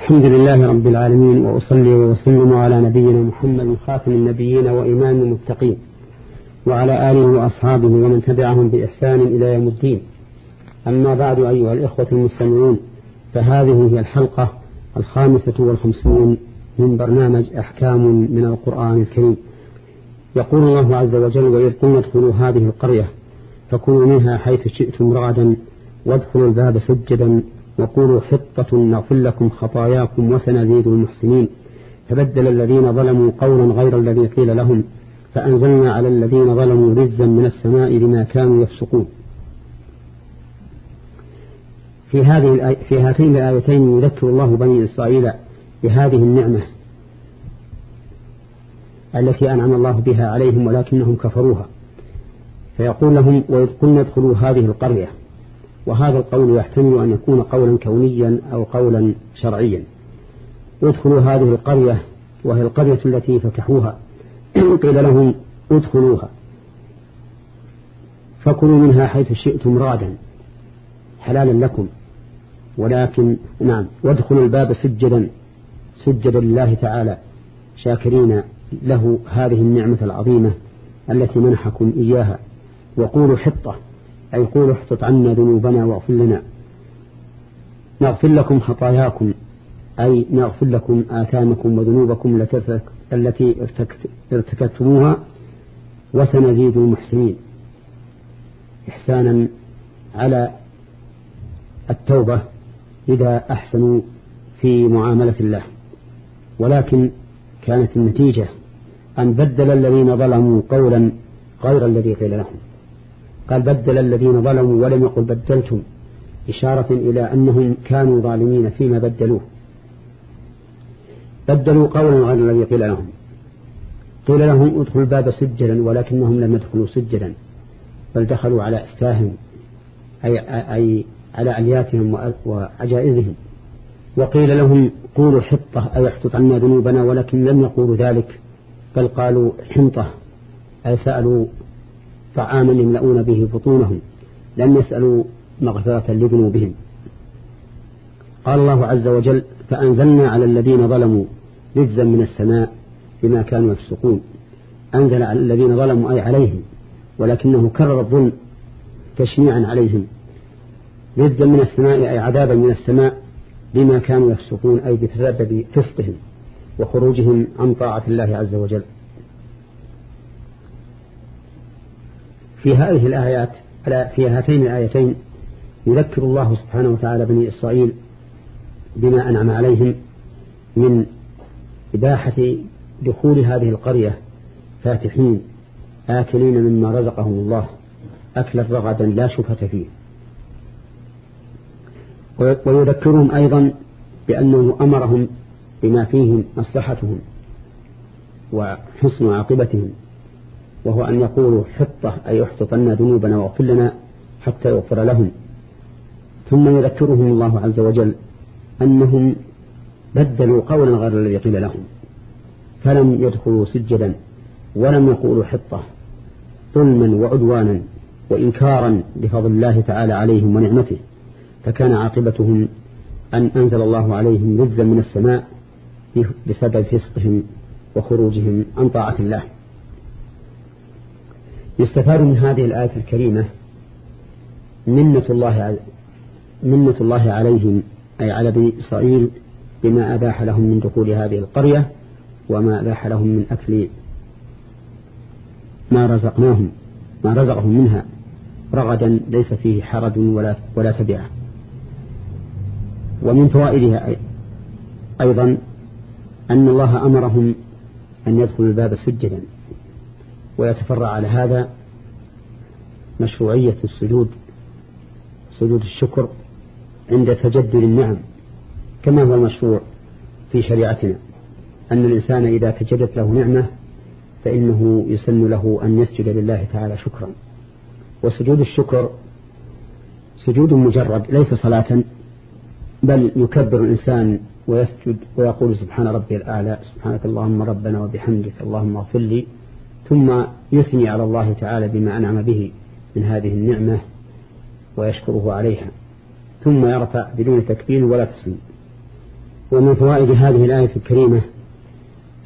الحمد لله رب العالمين وأصلي وأسلم على نبينا محمد خاتم النبيين وإمام المتقين وعلى آله وأصحابه ومن تبعهم بإحسان إلى يوم الدين. أما بعد أيها الإخوة المستمعون فهذه هي الحلقة الخامسة والخمسون من برنامج أحكام من القرآن الكريم. يقول الله عز وجل وإذ قلنا ادخلوا هذه القرية فكلوا منها حيث شئتم رغدا وادخلوا الباب سجدا وقولوا حطة نغفر لكم خطاياكم وسنزيد المحسنين. فبدل الذين ظلموا قولا غير الذي قيل لهم فأنزلنا على الذين ظلموا رزا من السماء بما كانوا يفسقون. في هذه في هاتين الآيتين يذكر الله بني إسرائيل بهذه النعمة التي أنعم الله بها عليهم ولكنهم كفروها. فيقول لهم وإذ قلنا ادخلوا هذه القرية وهذا القول يحتمل أن يكون قولا كونيا أو قولا شرعيا. ادخلوا هذه القرية وهي القرية التي فتحوها. قيل لهم ادخلوها. فكلوا منها حيث شئتم رادا حلالا لكم. ولكن نعم وادخلوا الباب سجدا سجدا لله تعالى. شاكرين له هذه النعمة العظيمة التي منحكم إياها. وقولوا حطة. أي قولوا احطط عنا ذنوبنا واغفر لنا. نغفر لكم خطاياكم أي نغفر لكم آثامكم وذنوبكم التي ارتكبتموها وسنزيد المحسنين. إحسانا على التوبة إذا أحسنوا في معاملة الله. ولكن كانت النتيجة أن بدل الذين ظلموا قولا غير الذي قيل لهم. قال بدل الذين ظلموا ولم يقل بدلتم إشارة إلى أنهم كانوا ظالمين فيما بدلوه. بدلوا قولا غير الذي قيل لهم. قيل لهم ادخلوا الباب سجدا ولكنهم لم يدخلوا سجدا بل دخلوا على أستاهم أي, أي على ألياتهم وعجائزهم. وقيل لهم قولوا حطة أي احطط عنا ذنوبنا ولكن لم يقولوا ذلك بل قالوا حنطة أي سألوا طعاما يملؤون به بطونهم لم يسألوا مغفرة لذنوبهم. قال الله عز وجل فأنزلنا على الذين ظلموا رجزا من السماء بما كانوا يفسقون. أنزل على الذين ظلموا أي عليهم ولكنه كرر الظلم تشنيعا عليهم. رجزا من السماء أي عذابا من السماء بما كانوا يفسقون أي بسبب فسقهم وخروجهم عن طاعة الله عز وجل. في هذه الآيات في هاتين الآيتين يذكر الله سبحانه وتعالى بني إسرائيل بما أنعم عليهم من إباحة دخول هذه القرية فاتحين آكلين مما رزقهم الله أكلا رغدا لا شفة فيه. ويذكرهم أيضا بأنه أمرهم بما فيه مصلحتهم وحسن عاقبتهم. وهو أن يقولوا حطة أي احططنا ذنوبنا واغفر لنا حتى يغفر لهم. ثم يذكرهم الله عز وجل أنهم بدلوا قولا غير الذي قيل لهم. فلم يدخلوا سجدا ولم يقولوا حطة ظلما وعدوانا وإنكارا بفضل الله تعالى عليهم ونعمته. فكان عاقبتهم أن أنزل الله عليهم رزا من السماء بسبب فسقهم وخروجهم عن طاعة الله. يستفاد من هذه الآية الكريمة منة الله منة الله عليهم أي على بني إسرائيل بما أباح لهم من دخول هذه القرية وما أباح لهم من أكل ما رزقناهم ما رزقهم منها. رغدا ليس فيه حرج ولا ولا تبعة. ومن فوائدها أيضا أن الله أمرهم أن يدخلوا الباب سجدا ويتفرع على هذا مشروعية السجود سجود الشكر عند تجدد النعم كما هو المشروع في شريعتنا. أن الإنسان إذا تجدت له نعمة فإنه يسن له أن يسجد لله تعالى شكرا. وسجود الشكر سجود مجرد ليس صلاة بل يكبر الإنسان ويسجد ويقول سبحان ربي الأعلى سبحانك اللهم ربنا وبحمدك اللهم اغفر لي ثم يثني على الله تعالى بما أنعم به. من هذه النعمة ويشكره عليها. ثم يرفع بدون تكبير ولا تسليم. ومن فوائد هذه الآية الكريمة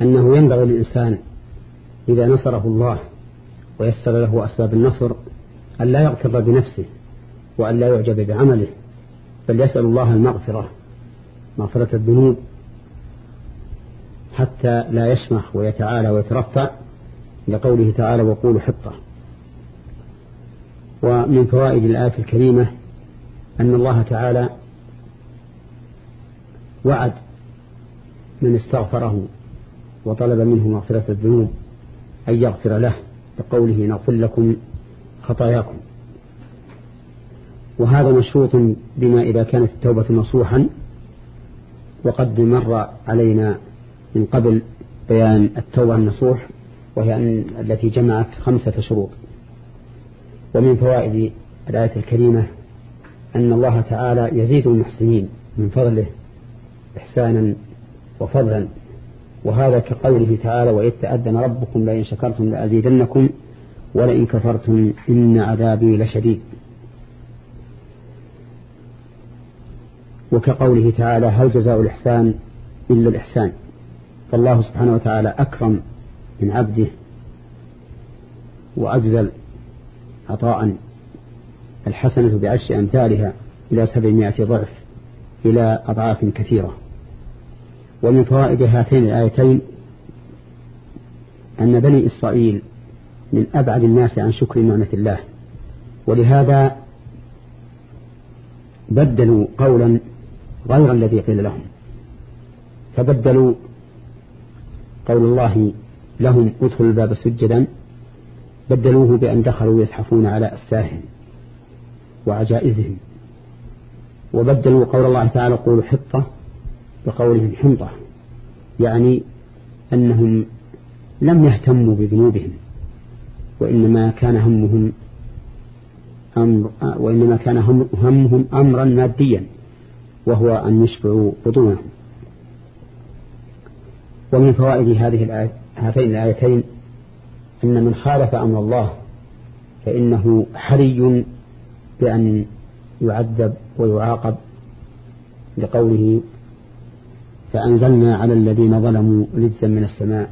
أنه ينبغي للإنسان إذا نصره الله ويسر له أسباب النصر أن لا يغتر بنفسه وأن لا يعجب بعمله بل يسأل الله المغفرة مغفرة الذنوب حتى لا يسمح ويتعالى ويترفع لقوله تعالى وقول حطة ومن فوائد الآية الكريمة أن الله تعالى وعد من استغفره وطلب منه مغفرة الذنوب أن يغفر له بقوله نغفر لكم خطاياكم. وهذا مشروط بما إذا كانت التوبة نصوحا وقد مر علينا من قبل بيان التوبة النصوح وهي التي جمعت خمسة شروط. ومن فوائد الآية الكريمة أن الله تعالى يزيد المحسنين من فضله إحسانا وفضلا وهذا كقوله تعالى وإذ تأذن ربكم لئن شكرتم لأزيدنكم ولئن كفرتم إن عذابي لشديد. وكقوله تعالى هل جزاء الإحسان إلا الإحسان؟ فالله سبحانه وتعالى أكرم من عبده وأجزل عطاء الحسنة بعشر أمثالها إلى سبعمائة ضعف إلى أضعاف كثيرة. ومن فوائد هاتين الآيتين أن بني إسرائيل من أبعد الناس عن شكر نعمة الله ولهذا بدلوا قولا غير الذي قيل لهم. فبدلوا قول الله لهم ادخلوا الباب سجدا بدلوه بأن دخلوا يزحفون على أساهم وعجائزهم. وبدلوا قول الله تعالى قولوا حطة بقولهم حنطة يعني أنهم لم يهتموا بذنوبهم وإنما كان همهم أمر وإنما كان همهم أمرا ماديا وهو أن يشبعوا بطونهم ومن فوائد هذه الآية هاتين الآيتين أن من خالف أمر الله فإنه حري بأن يعذب ويعاقب لقوله فأنزلنا على الذين ظلموا رجزا من السماء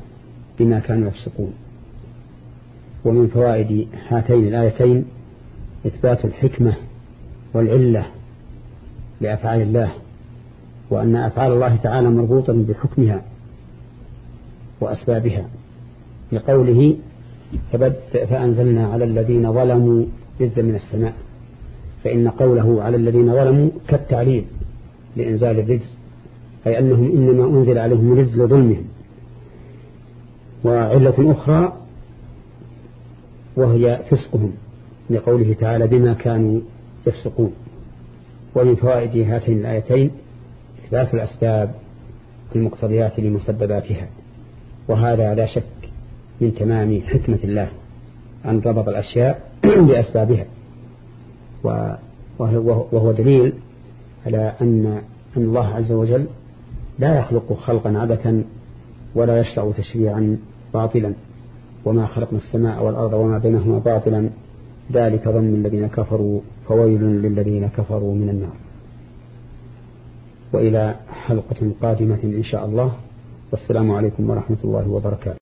بما كانوا يفسقون. ومن فوائد هاتين الآيتين إثبات الحكمة والعلة لأفعال الله وأن أفعال الله تعالى مربوطة بحكمها وأسبابها لقوله فأنزلنا على الذين ظلموا رزا من السماء. فإن قوله على الذين ظلموا كالتعليل لإنزال الرجز أي أنهم إنما أنزل عليهم رزق لظلمهم. وعلة أخرى وهي فسقهم لقوله تعالى بما كانوا يفسقون. ومن فوائد هاتين الآيتين إثبات الأسباب المقتضيات لمسبباتها. وهذا لا شك من تمام حكمة الله أن ربط الأشياء بأسبابها وهو دليل على أن أن الله عز وجل لا يخلق خلقا عبثا ولا يشرع تشريعا باطلا. وما خلقنا السماء والأرض وما بينهما باطلا. ذلك ظن الذين كفروا فويل للذين كفروا من النار. وإلى حلقة قادمة إن شاء الله. والسلام عليكم ورحمة الله وبركاته.